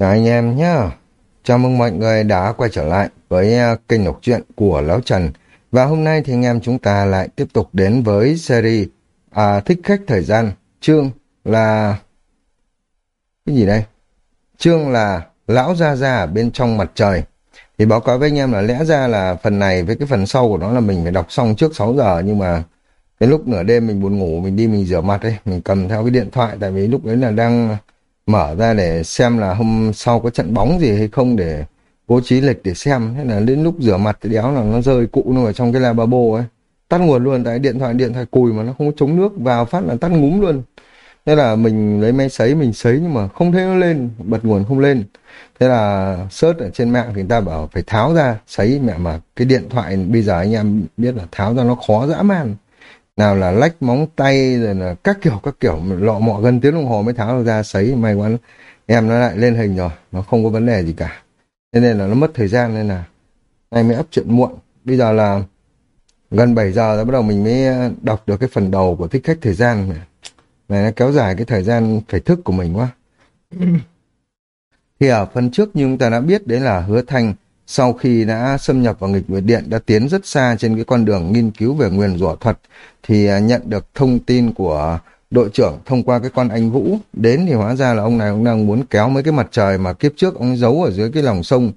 Chào anh em nhé. Chào mừng mọi người đã quay trở lại với à, kênh đọc truyện của Lão Trần. Và hôm nay thì anh em chúng ta lại tiếp tục đến với series à, Thích Khách Thời Gian. Chương là... Cái gì đây? Chương là Lão Gia Gia ở bên trong mặt trời. Thì báo cáo với anh em là lẽ ra là phần này với cái phần sau của nó là mình phải đọc xong trước 6 giờ. Nhưng mà cái lúc nửa đêm mình buồn ngủ mình đi mình rửa mặt ấy. Mình cầm theo cái điện thoại tại vì lúc đấy là đang mở ra để xem là hôm sau có trận bóng gì hay không để bố trí lịch để xem. Thế là đến lúc rửa mặt thì đéo là nó rơi cụ nó ở trong cái lavabo ấy. Tắt nguồn luôn, tại điện thoại điện thoại cùi mà nó không có chống nước, vào phát là tắt ngúm luôn. Thế là mình lấy máy sấy, mình sấy nhưng mà không thấy nó lên, bật nguồn không lên. Thế là search ở trên mạng thì người ta bảo phải tháo ra, sấy. Mẹ mà cái điện thoại bây giờ anh em biết là tháo ra nó khó dã man nào là lách móng tay rồi là các kiểu các kiểu lọ mọ gần tiếng đồng hồ mới tháo được ra sấy may quá. Em nó lại lên hình rồi nó không có vấn đề gì cả. Thế nên là nó mất thời gian nên là nay mới ấp chuyện muộn. Bây giờ là gần 7 giờ rồi bắt đầu mình mới đọc được cái phần đầu của thích khách thời gian này, này nó kéo dài cái thời gian phải thức của mình quá. Thì ở phần trước như chúng ta đã biết đấy là hứa thanh sau khi đã xâm nhập vào nghịch nguyệt điện đã tiến rất xa trên cái con đường nghiên cứu về nguyền rủa thuật thì à, nhận được thông tin của đội trưởng thông qua cái con anh Vũ. Đến thì hóa ra là ông này ông đang muốn kéo mấy cái mặt trời mà kiếp trước ông giấu ở dưới cái lòng sông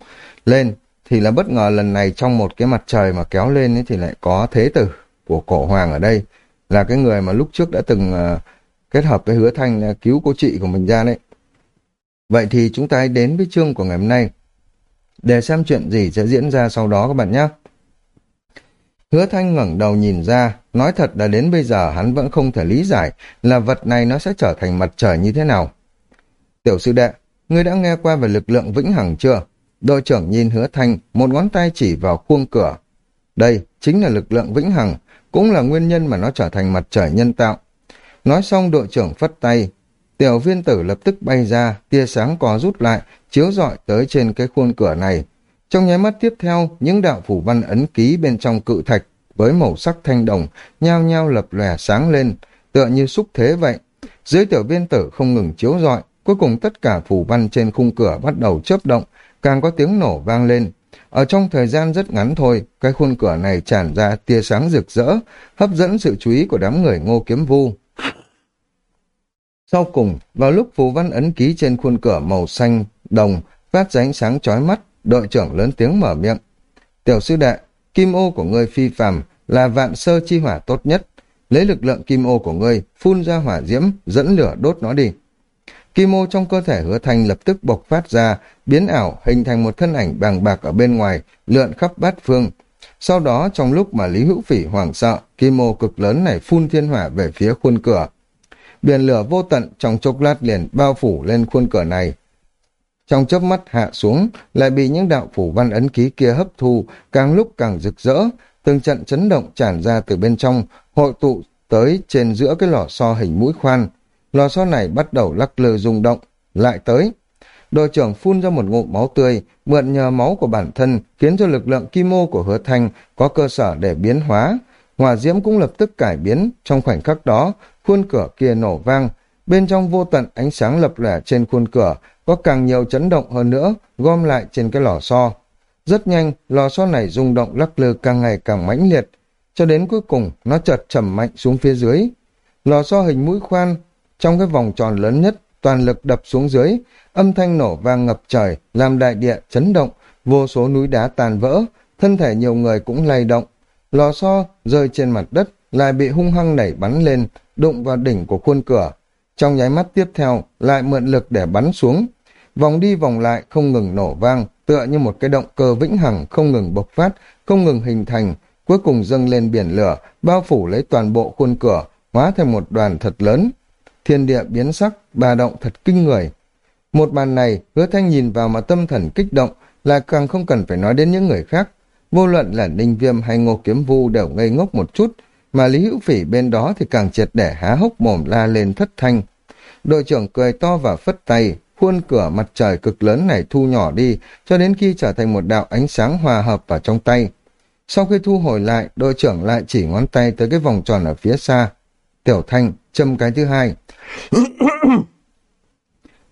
lên. Thì là bất ngờ lần này trong một cái mặt trời mà kéo lên ấy thì lại có thế tử của cổ hoàng ở đây. Là cái người mà lúc trước đã từng uh, kết hợp với hứa thanh à, cứu cô chị của mình ra đấy. Vậy thì chúng ta hãy đến với chương của ngày hôm nay để xem chuyện gì sẽ diễn ra sau đó các bạn nhé. Hứa Thanh ngẩng đầu nhìn ra, nói thật là đến bây giờ hắn vẫn không thể lý giải là vật này nó sẽ trở thành mặt trời như thế nào. Tiểu sư đệ, ngươi đã nghe qua về lực lượng vĩnh hằng chưa? Đội trưởng nhìn hứa Thanh, một ngón tay chỉ vào khuôn cửa. Đây chính là lực lượng vĩnh hằng, cũng là nguyên nhân mà nó trở thành mặt trời nhân tạo. Nói xong đội trưởng phất tay, Tiểu viên tử lập tức bay ra, tia sáng có rút lại, chiếu rọi tới trên cái khuôn cửa này. Trong nháy mắt tiếp theo, những đạo phủ văn ấn ký bên trong cự thạch với màu sắc thanh đồng, nhao nhao lập lòe sáng lên, tựa như xúc thế vậy. Dưới tiểu viên tử không ngừng chiếu rọi, cuối cùng tất cả phủ văn trên khung cửa bắt đầu chớp động, càng có tiếng nổ vang lên. Ở trong thời gian rất ngắn thôi, cái khuôn cửa này tràn ra tia sáng rực rỡ, hấp dẫn sự chú ý của đám người ngô kiếm vu. Sau cùng, vào lúc phù văn ấn ký trên khuôn cửa màu xanh, đồng, phát ra ánh sáng chói mắt, đội trưởng lớn tiếng mở miệng. Tiểu sư đệ, kim ô của ngươi phi phàm là vạn sơ chi hỏa tốt nhất. Lấy lực lượng kim ô của ngươi, phun ra hỏa diễm, dẫn lửa đốt nó đi. Kim ô trong cơ thể hứa thanh lập tức bộc phát ra, biến ảo, hình thành một thân ảnh bàng bạc ở bên ngoài, lượn khắp bát phương. Sau đó, trong lúc mà Lý Hữu Phỉ hoảng sợ, kim ô cực lớn này phun thiên hỏa về phía khuôn cửa. Biển lửa vô tận trong chốc lát liền bao phủ lên khuôn cửa này. Trong chớp mắt hạ xuống, lại bị những đạo phủ văn ấn ký kia hấp thu, càng lúc càng rực rỡ, từng trận chấn động tràn ra từ bên trong, hội tụ tới trên giữa cái lò xo hình mũi khoan. Lò xo này bắt đầu lắc lư rung động, lại tới. Đội trưởng phun ra một ngụm máu tươi, mượn nhờ máu của bản thân, khiến cho lực lượng kim mô của hứa thanh có cơ sở để biến hóa. Hỏa diễm cũng lập tức cải biến, trong khoảnh khắc đó, khuôn cửa kia nổ vang, bên trong vô tận ánh sáng lập lẻ trên khuôn cửa, có càng nhiều chấn động hơn nữa, gom lại trên cái lò xo. Rất nhanh, lò xo này rung động lắc lư càng ngày càng mãnh liệt, cho đến cuối cùng nó chợt trầm mạnh xuống phía dưới. Lò xo hình mũi khoan, trong cái vòng tròn lớn nhất, toàn lực đập xuống dưới, âm thanh nổ vang ngập trời, làm đại địa chấn động, vô số núi đá tàn vỡ, thân thể nhiều người cũng lay động. Lò xo rơi trên mặt đất, lại bị hung hăng nảy bắn lên, đụng vào đỉnh của khuôn cửa. Trong nháy mắt tiếp theo, lại mượn lực để bắn xuống. Vòng đi vòng lại không ngừng nổ vang, tựa như một cái động cơ vĩnh hằng không ngừng bộc phát, không ngừng hình thành, cuối cùng dâng lên biển lửa, bao phủ lấy toàn bộ khuôn cửa, hóa thành một đoàn thật lớn. Thiên địa biến sắc, bà động thật kinh người. Một màn này, hứa thanh nhìn vào mà tâm thần kích động, là càng không cần phải nói đến những người khác. Vô luận là Ninh Viêm hay Ngô Kiếm Vu đều ngây ngốc một chút, mà Lý Hữu Phỉ bên đó thì càng triệt để há hốc mồm la lên thất thanh. Đội trưởng cười to và phất tay, khuôn cửa mặt trời cực lớn này thu nhỏ đi, cho đến khi trở thành một đạo ánh sáng hòa hợp vào trong tay. Sau khi thu hồi lại, đội trưởng lại chỉ ngón tay tới cái vòng tròn ở phía xa. Tiểu thanh, châm cái thứ hai.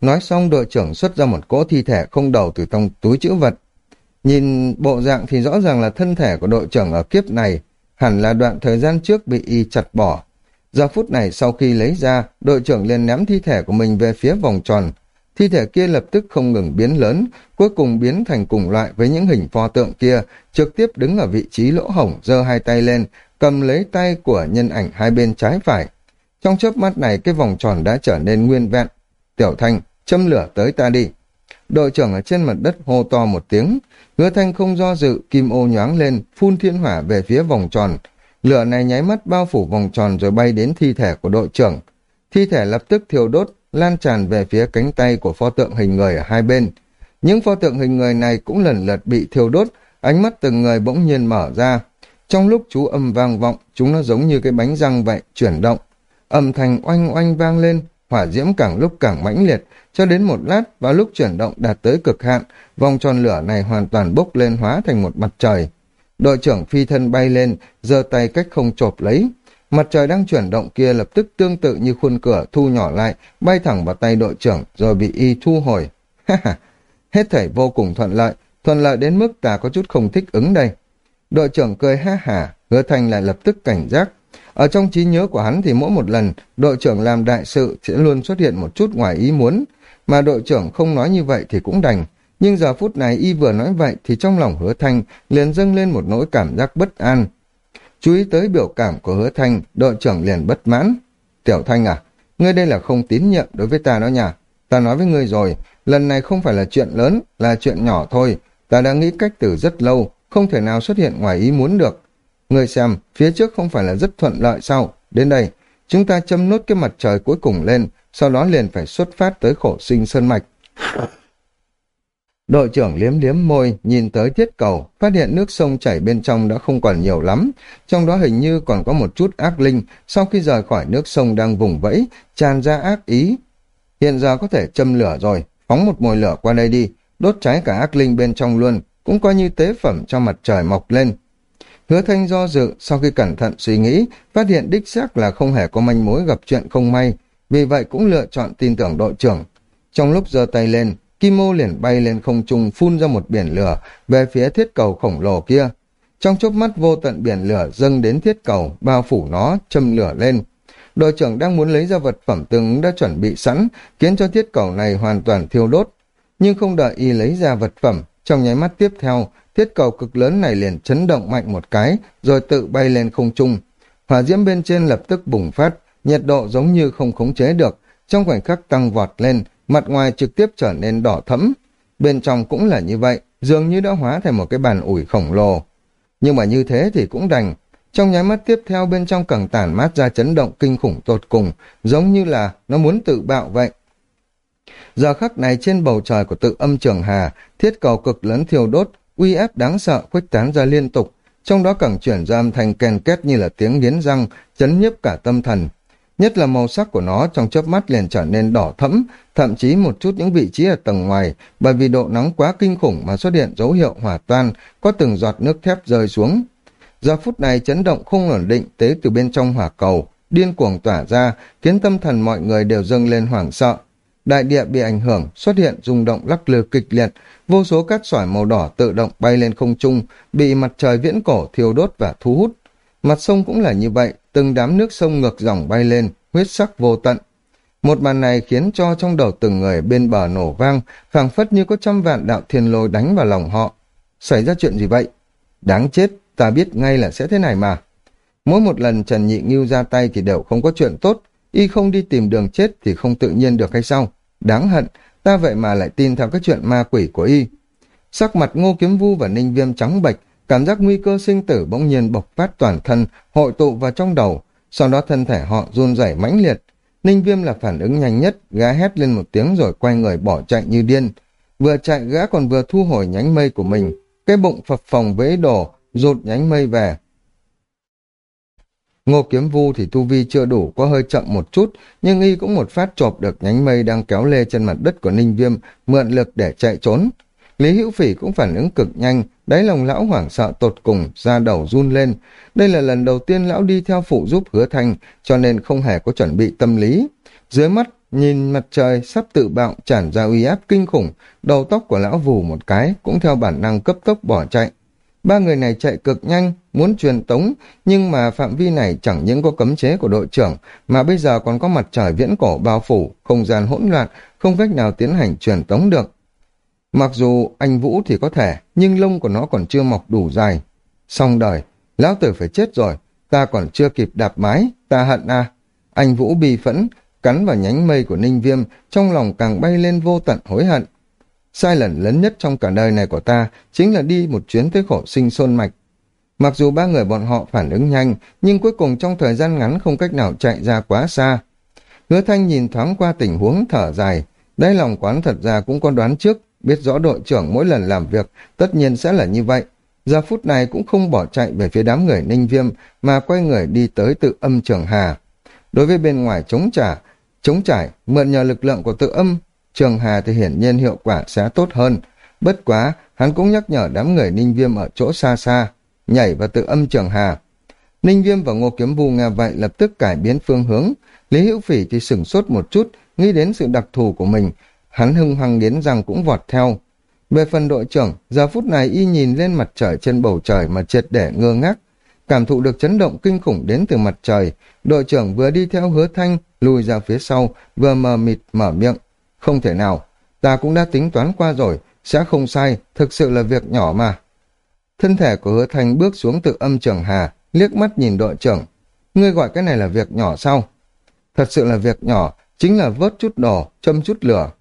Nói xong đội trưởng xuất ra một cỗ thi thể không đầu từ trong túi chữ vật. Nhìn bộ dạng thì rõ ràng là thân thể của đội trưởng ở kiếp này, hẳn là đoạn thời gian trước bị y chặt bỏ. Giờ phút này sau khi lấy ra, đội trưởng liền ném thi thể của mình về phía vòng tròn. Thi thể kia lập tức không ngừng biến lớn, cuối cùng biến thành cùng loại với những hình pho tượng kia, trực tiếp đứng ở vị trí lỗ hổng, giơ hai tay lên, cầm lấy tay của nhân ảnh hai bên trái phải. Trong chớp mắt này cái vòng tròn đã trở nên nguyên vẹn. Tiểu Thanh, châm lửa tới ta đi. Đội trưởng ở trên mặt đất hô to một tiếng. Hứa Thanh không do dự, kim ô nhoáng lên, phun thiên hỏa về phía vòng tròn. Lửa này nháy mắt bao phủ vòng tròn rồi bay đến thi thể của đội trưởng. Thi thể lập tức thiêu đốt, lan tràn về phía cánh tay của pho tượng hình người ở hai bên. Những pho tượng hình người này cũng lần lượt bị thiêu đốt, ánh mắt từng người bỗng nhiên mở ra. Trong lúc chú âm vang vọng, chúng nó giống như cái bánh răng vậy, chuyển động. Âm thanh oanh oanh vang lên, hỏa diễm càng lúc càng mãnh liệt, cho đến một lát vào lúc chuyển động đạt tới cực hạn, vòng tròn lửa này hoàn toàn bốc lên hóa thành một mặt trời. Đội trưởng phi thân bay lên, giơ tay cách không chộp lấy. Mặt trời đang chuyển động kia lập tức tương tự như khuôn cửa thu nhỏ lại, bay thẳng vào tay đội trưởng rồi bị y thu hồi. Hết thảy vô cùng thuận lợi, thuận lợi đến mức ta có chút không thích ứng đây. Đội trưởng cười ha hả, hứa thành lại lập tức cảnh giác. Ở trong trí nhớ của hắn thì mỗi một lần đội trưởng làm đại sự sẽ luôn xuất hiện một chút ngoài ý muốn, mà đội trưởng không nói như vậy thì cũng đành. Nhưng giờ phút này y vừa nói vậy thì trong lòng hứa thanh liền dâng lên một nỗi cảm giác bất an. Chú ý tới biểu cảm của hứa thanh, đội trưởng liền bất mãn. Tiểu thanh à, ngươi đây là không tín nhiệm đối với ta đó nhỉ? Ta nói với ngươi rồi, lần này không phải là chuyện lớn, là chuyện nhỏ thôi. Ta đã nghĩ cách từ rất lâu, không thể nào xuất hiện ngoài ý muốn được. Người xem, phía trước không phải là rất thuận lợi sao? Đến đây, chúng ta châm nốt cái mặt trời cuối cùng lên, sau đó liền phải xuất phát tới khổ sinh sơn mạch. Đội trưởng liếm liếm môi, nhìn tới thiết cầu, phát hiện nước sông chảy bên trong đã không còn nhiều lắm, trong đó hình như còn có một chút ác linh, sau khi rời khỏi nước sông đang vùng vẫy, tràn ra ác ý. Hiện giờ có thể châm lửa rồi, phóng một mồi lửa qua đây đi, đốt cháy cả ác linh bên trong luôn, cũng coi như tế phẩm cho mặt trời mọc lên. Hứa thanh do dự, sau khi cẩn thận suy nghĩ, phát hiện đích xác là không hề có manh mối gặp chuyện không may, vì vậy cũng lựa chọn tin tưởng đội trưởng. Trong lúc giơ tay lên, Kim Mô liền bay lên không trung phun ra một biển lửa về phía thiết cầu khổng lồ kia. Trong chốc mắt vô tận biển lửa dâng đến thiết cầu, bao phủ nó, châm lửa lên. Đội trưởng đang muốn lấy ra vật phẩm tương ứng đã chuẩn bị sẵn, khiến cho thiết cầu này hoàn toàn thiêu đốt. Nhưng không đợi y lấy ra vật phẩm, trong nháy mắt tiếp theo, thiết cầu cực lớn này liền chấn động mạnh một cái, rồi tự bay lên không trung. Hỏa diễm bên trên lập tức bùng phát, nhiệt độ giống như không khống chế được, trong khoảnh khắc tăng vọt lên, mặt ngoài trực tiếp trở nên đỏ thẫm. Bên trong cũng là như vậy, dường như đã hóa thành một cái bàn ủi khổng lồ. Nhưng mà như thế thì cũng đành. Trong nháy mắt tiếp theo bên trong càng tản mát ra chấn động kinh khủng tột cùng, giống như là nó muốn tự bạo vậy. Giờ khắc này trên bầu trời của tự âm trường hà, thiết cầu cực lớn thiêu đốt, uy áp đáng sợ khuếch tán ra liên tục, trong đó càng chuyển ra âm thanh kèn két như là tiếng nghiến răng, chấn nhiếp cả tâm thần. Nhất là màu sắc của nó trong chớp mắt liền trở nên đỏ thẫm, thậm chí một chút những vị trí ở tầng ngoài, bởi vì độ nóng quá kinh khủng mà xuất hiện dấu hiệu hỏa toan, có từng giọt nước thép rơi xuống. Giờ phút này chấn động không ổn định tế từ bên trong hỏa cầu, điên cuồng tỏa ra, khiến tâm thần mọi người đều dâng lên hoảng sợ. Đại địa bị ảnh hưởng, xuất hiện rung động lắc lư kịch liệt, vô số cát sỏi màu đỏ tự động bay lên không trung, bị mặt trời viễn cổ thiêu đốt và thu hút. Mặt sông cũng là như vậy, từng đám nước sông ngược dòng bay lên, huyết sắc vô tận. Một màn này khiến cho trong đầu từng người bên bờ nổ vang, phảng phất như có trăm vạn đạo thiên lôi đánh vào lòng họ. Xảy ra chuyện gì vậy? Đáng chết, ta biết ngay là sẽ thế này mà. Mỗi một lần Trần Nhị Ngưu ra tay thì đều không có chuyện tốt, y không đi tìm đường chết thì không tự nhiên được hay sao? Đáng hận, ta vậy mà lại tin theo cái chuyện ma quỷ của y. Sắc mặt ngô kiếm vu và ninh viêm trắng bệch, cảm giác nguy cơ sinh tử bỗng nhiên bộc phát toàn thân, hội tụ vào trong đầu, sau đó thân thể họ run rẩy mãnh liệt. Ninh viêm là phản ứng nhanh nhất, gã hét lên một tiếng rồi quay người bỏ chạy như điên. Vừa chạy gã còn vừa thu hồi nhánh mây của mình, cái bụng phập phồng vế đổ, rụt nhánh mây về. Ngô Kiếm Vu thì tu vi chưa đủ, có hơi chậm một chút, nhưng y cũng một phát chộp được nhánh mây đang kéo lê trên mặt đất của Ninh Viêm, mượn lực để chạy trốn. Lý Hữu Phỉ cũng phản ứng cực nhanh, đáy lòng lão hoảng sợ tột cùng, da đầu run lên. Đây là lần đầu tiên lão đi theo phụ giúp hứa thanh, cho nên không hề có chuẩn bị tâm lý. Dưới mắt, nhìn mặt trời sắp tự bạo tràn ra uy áp kinh khủng, đầu tóc của lão vù một cái cũng theo bản năng cấp tốc bỏ chạy. Ba người này chạy cực nhanh, muốn truyền tống, nhưng mà phạm vi này chẳng những có cấm chế của đội trưởng, mà bây giờ còn có mặt trời viễn cổ bao phủ, không gian hỗn loạn, không cách nào tiến hành truyền tống được. Mặc dù anh Vũ thì có thể, nhưng lông của nó còn chưa mọc đủ dài. Xong đời, lão tử phải chết rồi, ta còn chưa kịp đạp mái, ta hận à. Anh Vũ bi phẫn, cắn vào nhánh mây của Ninh Viêm, trong lòng càng bay lên vô tận hối hận. Sai lần lớn nhất trong cả đời này của ta chính là đi một chuyến tới khổ sinh xôn mạch. Mặc dù ba người bọn họ phản ứng nhanh, nhưng cuối cùng trong thời gian ngắn không cách nào chạy ra quá xa. Hứa Thanh nhìn thoáng qua tình huống thở dài, đáy lòng quán thật ra cũng có đoán trước, biết rõ đội trưởng mỗi lần làm việc tất nhiên sẽ là như vậy. Giờ phút này cũng không bỏ chạy về phía đám người ninh viêm mà quay người đi tới tự âm trường hà. Đối với bên ngoài chống trả, chống trải, mượn nhờ lực lượng của tự âm, trường hà thì hiển nhiên hiệu quả sẽ tốt hơn. Bất quá, hắn cũng nhắc nhở đám người ninh viêm ở chỗ xa xa, nhảy vào tự âm trường hà. Ninh viêm và ngô kiếm vu nghe vậy lập tức cải biến phương hướng, Lý Hữu Phỉ thì sửng sốt một chút, nghĩ đến sự đặc thù của mình, hắn hưng hăng nghiến răng cũng vọt theo. Về phần đội trưởng, giờ phút này y nhìn lên mặt trời trên bầu trời mà triệt để ngơ ngác. Cảm thụ được chấn động kinh khủng đến từ mặt trời, đội trưởng vừa đi theo hứa thanh, lùi ra phía sau, vừa mờ mịt mở miệng. Không thể nào, ta cũng đã tính toán qua rồi, sẽ không sai, thực sự là việc nhỏ mà. Thân thể của hứa thanh bước xuống từ âm trường hà, liếc mắt nhìn đội trưởng. Ngươi gọi cái này là việc nhỏ sao? Thật sự là việc nhỏ, chính là vớt chút đồ, châm chút lửa.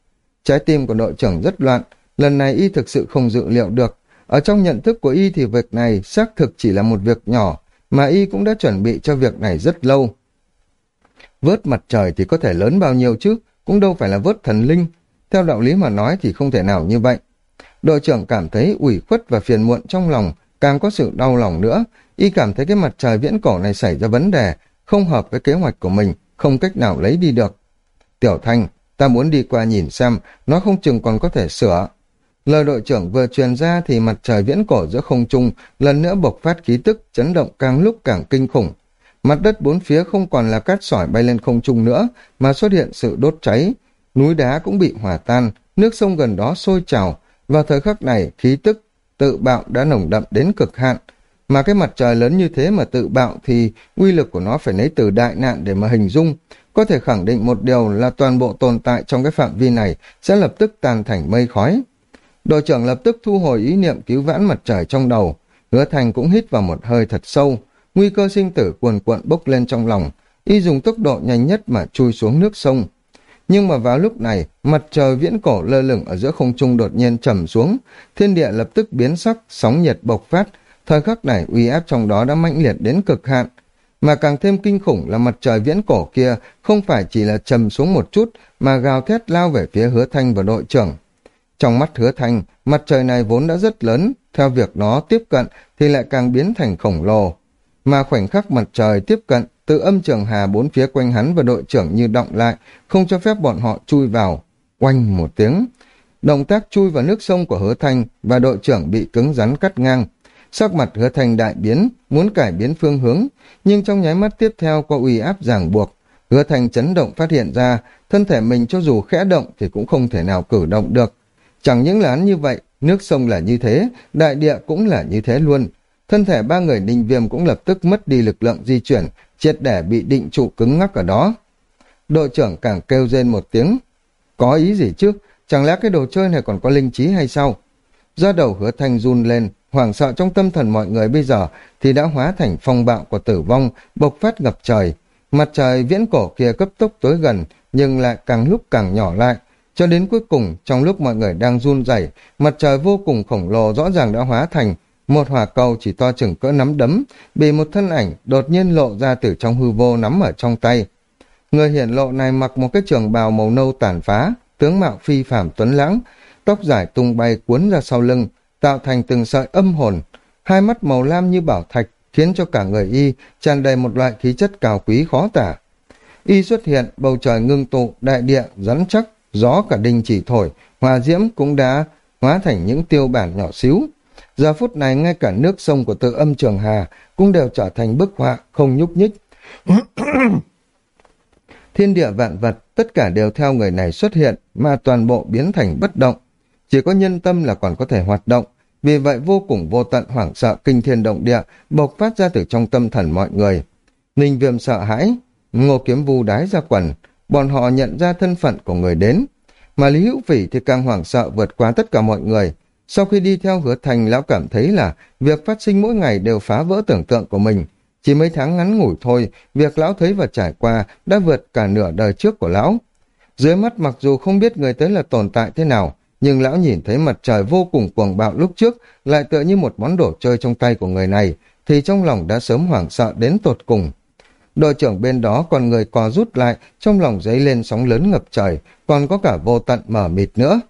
Trái tim của đội trưởng rất loạn, lần này y thực sự không dự liệu được. Ở trong nhận thức của y thì việc này xác thực chỉ là một việc nhỏ, mà y cũng đã chuẩn bị cho việc này rất lâu. Vớt mặt trời thì có thể lớn bao nhiêu chứ, cũng đâu phải là vớt thần linh. Theo đạo lý mà nói thì không thể nào như vậy. Đội trưởng cảm thấy ủy khuất và phiền muộn trong lòng, càng có sự đau lòng nữa. Y cảm thấy cái mặt trời viễn cổ này xảy ra vấn đề, không hợp với kế hoạch của mình, không cách nào lấy đi được. Tiểu Thanh, ta muốn đi qua nhìn xem, nó không chừng còn có thể sửa. Lời đội trưởng vừa truyền ra thì mặt trời viễn cổ giữa không trung lần nữa bộc phát khí tức, chấn động càng lúc càng kinh khủng. Mặt đất bốn phía không còn là cát sỏi bay lên không trung nữa, mà xuất hiện sự đốt cháy. Núi đá cũng bị hòa tan, nước sông gần đó sôi trào. Vào thời khắc này, khí tức tự bạo đã nồng đậm đến cực hạn. Mà cái mặt trời lớn như thế mà tự bạo thì uy lực của nó phải lấy từ đại nạn để mà hình dung. Có thể khẳng định một điều là toàn bộ tồn tại trong cái phạm vi này sẽ lập tức tan thành mây khói. Đội trưởng lập tức thu hồi ý niệm cứu vãn mặt trời trong đầu. Hứa Thành cũng hít vào một hơi thật sâu. Nguy cơ sinh tử cuồn cuộn bốc lên trong lòng. Y dùng tốc độ nhanh nhất mà chui xuống nước sông. Nhưng mà vào lúc này, mặt trời viễn cổ lơ lửng ở giữa không trung đột nhiên trầm xuống. Thiên địa lập tức biến sắc, sóng nhiệt bộc phát. Thời khắc này uy áp trong đó đã mãnh liệt đến cực hạn. Mà càng thêm kinh khủng là mặt trời viễn cổ kia không phải chỉ là trầm xuống một chút mà gào thét lao về phía hứa thanh và đội trưởng. Trong mắt hứa thanh, mặt trời này vốn đã rất lớn, theo việc nó tiếp cận thì lại càng biến thành khổng lồ. Mà khoảnh khắc mặt trời tiếp cận, từ âm trường hà bốn phía quanh hắn và đội trưởng như động lại, không cho phép bọn họ chui vào. Oanh một tiếng. Động tác chui vào nước sông của hứa thanh và đội trưởng bị cứng rắn cắt ngang. Sắc mặt hứa thanh đại biến, muốn cải biến phương hướng, nhưng trong nháy mắt tiếp theo có uy áp ràng buộc. Hứa thanh chấn động phát hiện ra, thân thể mình cho dù khẽ động thì cũng không thể nào cử động được. Chẳng những là hắn như vậy, nước sông là như thế, đại địa cũng là như thế luôn. Thân thể ba người ninh viêm cũng lập tức mất đi lực lượng di chuyển, triệt để bị định trụ cứng ngắc ở đó. Đội trưởng càng kêu rên một tiếng. Có ý gì chứ? Chẳng lẽ cái đồ chơi này còn có linh trí hay sao? Do đầu hứa thanh run lên, hoảng sợ trong tâm thần mọi người bây giờ thì đã hóa thành phong bạo của tử vong, bộc phát ngập trời. Mặt trời viễn cổ kia cấp tốc tối gần, nhưng lại càng lúc càng nhỏ lại. Cho đến cuối cùng, trong lúc mọi người đang run rẩy, mặt trời vô cùng khổng lồ rõ ràng đã hóa thành một hỏa cầu chỉ to chừng cỡ nắm đấm, bị một thân ảnh đột nhiên lộ ra từ trong hư vô nắm ở trong tay. Người hiển lộ này mặc một cái trường bào màu nâu tàn phá, tướng mạo phi phàm tuấn lãng, tóc dài tung bay cuốn ra sau lưng, tạo thành từng sợi âm hồn, hai mắt màu lam như bảo thạch, khiến cho cả người y tràn đầy một loại khí chất cao quý khó tả. Y xuất hiện, bầu trời ngưng tụ, đại địa, rắn chắc, gió cả đình chỉ thổi, hòa diễm cũng đã hóa thành những tiêu bản nhỏ xíu. Giờ phút này ngay cả nước sông của tự âm trường hà cũng đều trở thành bức họa không nhúc nhích. Thiên địa vạn vật, tất cả đều theo người này xuất hiện, mà toàn bộ biến thành bất động. Chỉ có nhân tâm là còn có thể hoạt động, vì vậy vô cùng vô tận hoảng sợ kinh thiên động địa bộc phát ra từ trong tâm thần mọi người. Ninh viêm sợ hãi, ngô kiếm vu đái ra quần, bọn họ nhận ra thân phận của người đến. Mà Lý Hữu Phỉ thì càng hoảng sợ vượt qua tất cả mọi người. Sau khi đi theo hứa thành, lão cảm thấy là việc phát sinh mỗi ngày đều phá vỡ tưởng tượng của mình. Chỉ mấy tháng ngắn ngủi thôi, việc lão thấy và trải qua đã vượt cả nửa đời trước của lão. Dưới mắt mặc dù không biết người tới là tồn tại thế nào, nhưng lão nhìn thấy mặt trời vô cùng cuồng bạo lúc trước lại tựa như một món đồ chơi trong tay của người này, thì trong lòng đã sớm hoảng sợ đến tột cùng. Đội trưởng bên đó còn người co rút lại, trong lòng dấy lên sóng lớn ngập trời, còn có cả vô tận mở mịt nữa.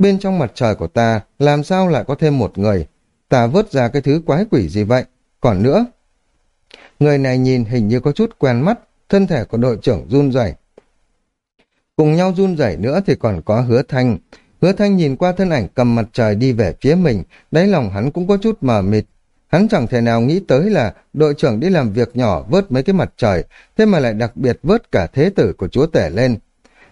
Bên trong mặt trời của ta, làm sao lại có thêm một người? Ta vớt ra cái thứ quái quỷ gì vậy? Còn nữa, người này nhìn hình như có chút quen mắt, thân thể của đội trưởng run rẩy. Cùng nhau run rẩy nữa thì còn có hứa thanh. Hứa thanh nhìn qua thân ảnh cầm mặt trời đi về phía mình, đáy lòng hắn cũng có chút mờ mịt, Hắn chẳng thể nào nghĩ tới là đội trưởng đi làm việc nhỏ vớt mấy cái mặt trời, thế mà lại đặc biệt vớt cả thế tử của chúa tể lên.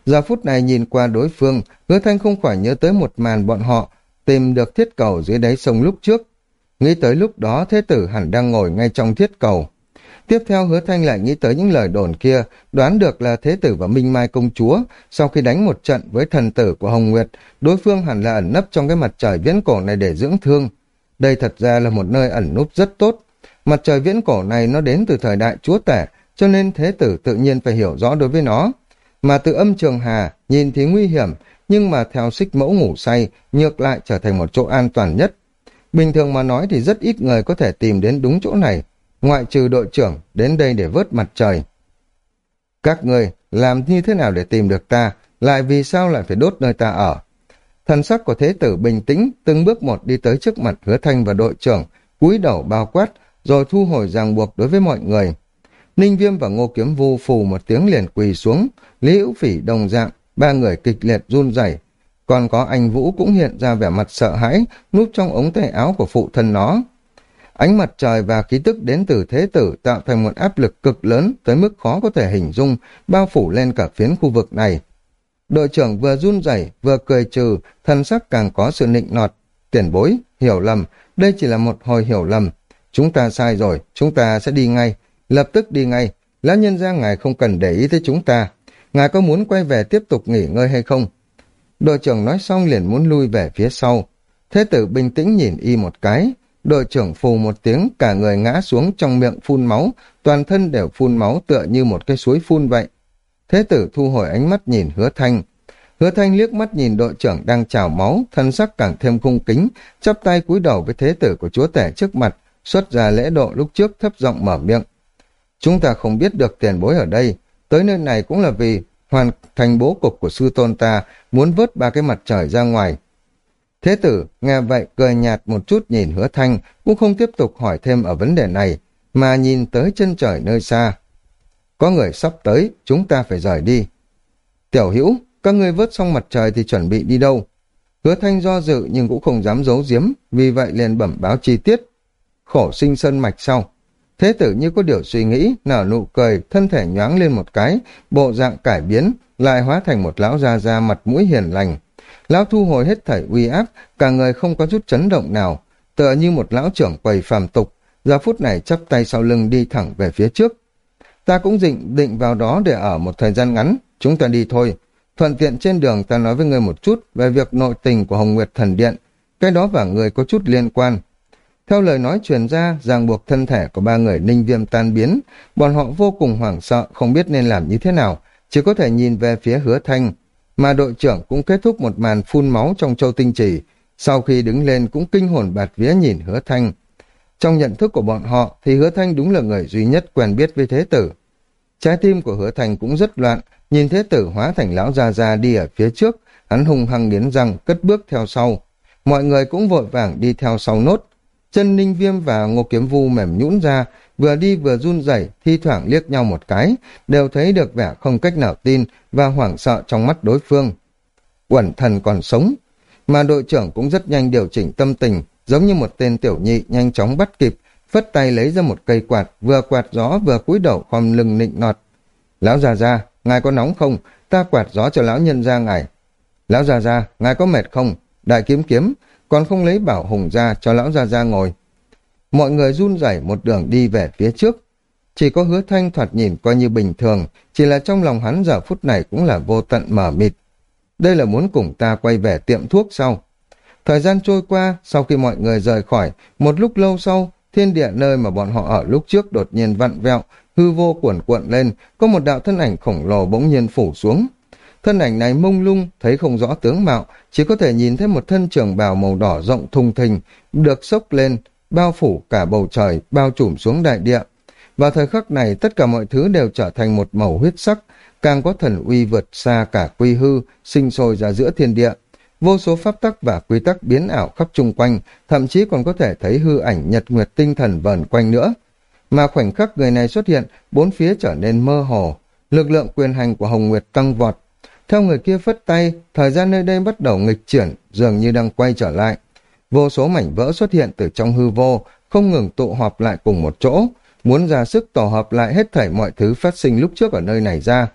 Giờ phút này nhìn qua đối phương, hứa thanh không khỏi nhớ tới một màn bọn họ tìm được thiết cầu dưới đáy sông lúc trước. Nghĩ tới lúc đó thế tử hẳn đang ngồi ngay trong thiết cầu. Tiếp theo hứa thanh lại nghĩ tới những lời đồn kia, đoán được là thế tử và Minh Mai công chúa, sau khi đánh một trận với thần tử của Hồng Nguyệt, đối phương hẳn là ẩn nấp trong cái mặt trời viễn cổ này để dưỡng thương. Đây thật ra là một nơi ẩn núp rất tốt. Mặt trời viễn cổ này nó đến từ thời đại chúa tể, cho nên thế tử tự nhiên phải hiểu rõ đối với nó. Mà từ âm trường hà, nhìn thì nguy hiểm, nhưng mà theo xích mẫu ngủ say, ngược lại trở thành một chỗ an toàn nhất. Bình thường mà nói thì rất ít người có thể tìm đến đúng chỗ này, ngoại trừ đội trưởng đến đây để vớt mặt trời. Các người làm như thế nào để tìm được ta, lại vì sao lại phải đốt nơi ta ở? Thần sắc của thế tử bình tĩnh, từng bước một đi tới trước mặt hứa thanh và đội trưởng, cúi đầu bao quát, rồi thu hồi ràng buộc đối với mọi người. Ninh Viêm và Ngô Kiếm Vu phù một tiếng liền quỳ xuống, Lý Hữu Phỉ đồng dạng, ba người kịch liệt run rẩy. Còn có anh Vũ cũng hiện ra vẻ mặt sợ hãi, núp trong ống tay áo của phụ thân nó. Ánh mặt trời và khí tức đến từ thế tử tạo thành một áp lực cực lớn tới mức khó có thể hình dung, bao phủ lên cả phiến khu vực này. Đội trưởng vừa run rẩy vừa cười trừ, thân sắc càng có sự nịnh nọt. Tiền bối, hiểu lầm, đây chỉ là một hồi hiểu lầm. Chúng ta sai rồi, chúng ta sẽ đi ngay, lập tức đi ngay. Lão nhân gia ngài không cần để ý tới chúng ta. Ngài có muốn quay về tiếp tục nghỉ ngơi hay không? Đội trưởng nói xong liền muốn lui về phía sau. Thế tử bình tĩnh nhìn y một cái. Đội trưởng phù một tiếng, cả người ngã xuống trong miệng phun máu, toàn thân đều phun máu tựa như một cái suối phun vậy. Thế tử thu hồi ánh mắt nhìn hứa thanh. Hứa thanh liếc mắt nhìn đội trưởng đang trào máu, thân sắc càng thêm cung kính, chắp tay cúi đầu với thế tử của chúa tể trước mặt, xuất ra lễ độ lúc trước thấp giọng mở miệng. Chúng ta không biết được tiền bối ở đây, tới nơi này cũng là vì hoàn thành bố cục của sư tôn ta muốn vớt ba cái mặt trời ra ngoài. Thế tử nghe vậy cười nhạt một chút nhìn hứa thanh cũng không tiếp tục hỏi thêm ở vấn đề này mà nhìn tới chân trời nơi xa có người sắp tới, chúng ta phải rời đi. Tiểu hữu, các ngươi vớt xong mặt trời thì chuẩn bị đi đâu? Hứa thanh do dự nhưng cũng không dám giấu giếm, vì vậy liền bẩm báo chi tiết. Khổ sinh sơn mạch sau. Thế tử như có điều suy nghĩ, nở nụ cười, thân thể nhoáng lên một cái, bộ dạng cải biến, lại hóa thành một lão già già mặt mũi hiền lành. Lão thu hồi hết thảy uy áp, cả người không có chút chấn động nào, tựa như một lão trưởng quầy phàm tục, giờ phút này chắp tay sau lưng đi thẳng về phía trước. Ta cũng định định vào đó để ở một thời gian ngắn, chúng ta đi thôi. Thuận tiện trên đường ta nói với người một chút về việc nội tình của Hồng Nguyệt Thần Điện, cái đó và người có chút liên quan. Theo lời nói truyền ra, ràng buộc thân thể của ba người ninh viêm tan biến, bọn họ vô cùng hoảng sợ, không biết nên làm như thế nào, chỉ có thể nhìn về phía hứa thanh. Mà đội trưởng cũng kết thúc một màn phun máu trong châu tinh trì, sau khi đứng lên cũng kinh hồn bạt vía nhìn hứa thanh. Trong nhận thức của bọn họ thì hứa thanh đúng là người duy nhất quen biết với thế tử. Trái tim của hứa thanh cũng rất loạn, nhìn thế tử hóa thành lão già già đi ở phía trước, hắn hung hăng nghiến răng, cất bước theo sau. Mọi người cũng vội vàng đi theo sau nốt. Chân ninh viêm và ngô kiếm vu mềm nhũn ra, vừa đi vừa run rẩy, thi thoảng liếc nhau một cái, đều thấy được vẻ không cách nào tin và hoảng sợ trong mắt đối phương. Quẩn thần còn sống, mà đội trưởng cũng rất nhanh điều chỉnh tâm tình, giống như một tên tiểu nhị nhanh chóng bắt kịp, phất tay lấy ra một cây quạt, vừa quạt gió vừa cúi đầu khom lưng nịnh nọt. Lão già ra, ngài có nóng không? Ta quạt gió cho lão nhân ra ngài. Lão già ra, ngài có mệt không? Đại kiếm kiếm, còn không lấy bảo hùng ra cho lão già ra ngồi. Mọi người run rẩy một đường đi về phía trước. Chỉ có hứa thanh thoạt nhìn coi như bình thường, chỉ là trong lòng hắn giờ phút này cũng là vô tận mở mịt. Đây là muốn cùng ta quay về tiệm thuốc sau. Thời gian trôi qua, sau khi mọi người rời khỏi, một lúc lâu sau, thiên địa nơi mà bọn họ ở lúc trước đột nhiên vặn vẹo, hư vô cuộn cuộn lên, có một đạo thân ảnh khổng lồ bỗng nhiên phủ xuống. Thân ảnh này mông lung, thấy không rõ tướng mạo, chỉ có thể nhìn thấy một thân trường bào màu đỏ rộng thùng thình, được sốc lên, bao phủ cả bầu trời, bao trùm xuống đại địa. Vào thời khắc này, tất cả mọi thứ đều trở thành một màu huyết sắc, càng có thần uy vượt xa cả quy hư, sinh sôi ra giữa thiên địa. Vô số pháp tắc và quy tắc biến ảo khắp chung quanh, thậm chí còn có thể thấy hư ảnh nhật nguyệt tinh thần vờn quanh nữa. Mà khoảnh khắc người này xuất hiện, bốn phía trở nên mơ hồ, lực lượng quyền hành của Hồng Nguyệt tăng vọt. Theo người kia phất tay, thời gian nơi đây bắt đầu nghịch chuyển, dường như đang quay trở lại. Vô số mảnh vỡ xuất hiện từ trong hư vô, không ngừng tụ họp lại cùng một chỗ, muốn ra sức tổ hợp lại hết thảy mọi thứ phát sinh lúc trước ở nơi này ra.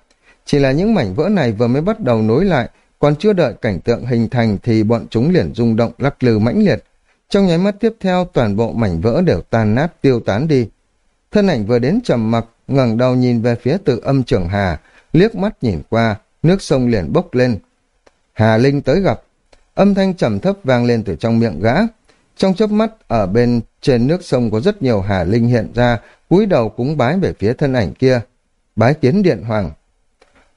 Chỉ là những mảnh vỡ này vừa mới bắt đầu nối lại, còn chưa đợi cảnh tượng hình thành thì bọn chúng liền rung động lắc lư mãnh liệt. Trong nháy mắt tiếp theo, toàn bộ mảnh vỡ đều tan nát tiêu tán đi. Thân ảnh vừa đến trầm mặc, ngẩng đầu nhìn về phía tự âm trưởng Hà, liếc mắt nhìn qua, nước sông liền bốc lên. Hà Linh tới gặp, âm thanh trầm thấp vang lên từ trong miệng gã. Trong chớp mắt, ở bên trên nước sông có rất nhiều Hà Linh hiện ra, cúi đầu cúng bái về phía thân ảnh kia. Bái kiến điện hoàng.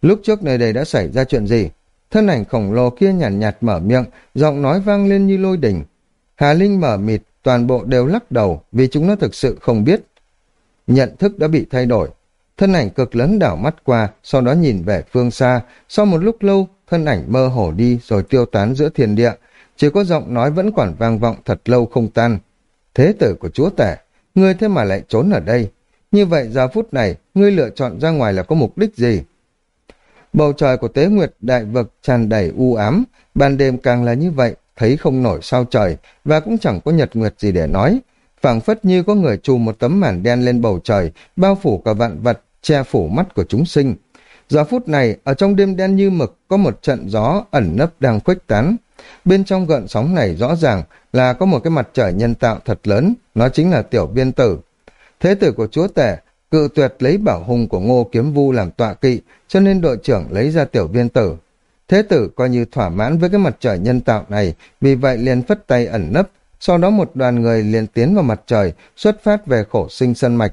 Lúc trước nơi đây đã xảy ra chuyện gì? Thân ảnh khổng lồ kia nhàn nhạt, nhạt mở miệng, giọng nói vang lên như lôi đỉnh. Hà Linh mở mịt, toàn bộ đều lắc đầu vì chúng nó thực sự không biết. Nhận thức đã bị thay đổi. Thân ảnh cực lớn đảo mắt qua, sau đó nhìn về phương xa. Sau một lúc lâu, thân ảnh mơ hồ đi rồi tiêu tán giữa thiên địa. Chỉ có giọng nói vẫn còn vang vọng thật lâu không tan. Thế tử của chúa tể, ngươi thế mà lại trốn ở đây. Như vậy giờ phút này, ngươi lựa chọn ra ngoài là có mục đích gì? Bầu trời của tế nguyệt đại vực tràn đầy u ám, ban đêm càng là như vậy, thấy không nổi sao trời, và cũng chẳng có nhật nguyệt gì để nói. phảng phất như có người trù một tấm màn đen lên bầu trời, bao phủ cả vạn vật, che phủ mắt của chúng sinh. Giờ phút này, ở trong đêm đen như mực, có một trận gió ẩn nấp đang khuếch tán. Bên trong gợn sóng này rõ ràng là có một cái mặt trời nhân tạo thật lớn, nó chính là tiểu viên tử. Thế tử của chúa tể cự tuyệt lấy bảo hùng của ngô kiếm vu làm tọa kỵ, cho nên đội trưởng lấy ra tiểu viên tử. Thế tử coi như thỏa mãn với cái mặt trời nhân tạo này, vì vậy liền phất tay ẩn nấp, sau đó một đoàn người liền tiến vào mặt trời, xuất phát về khổ sinh sân mạch.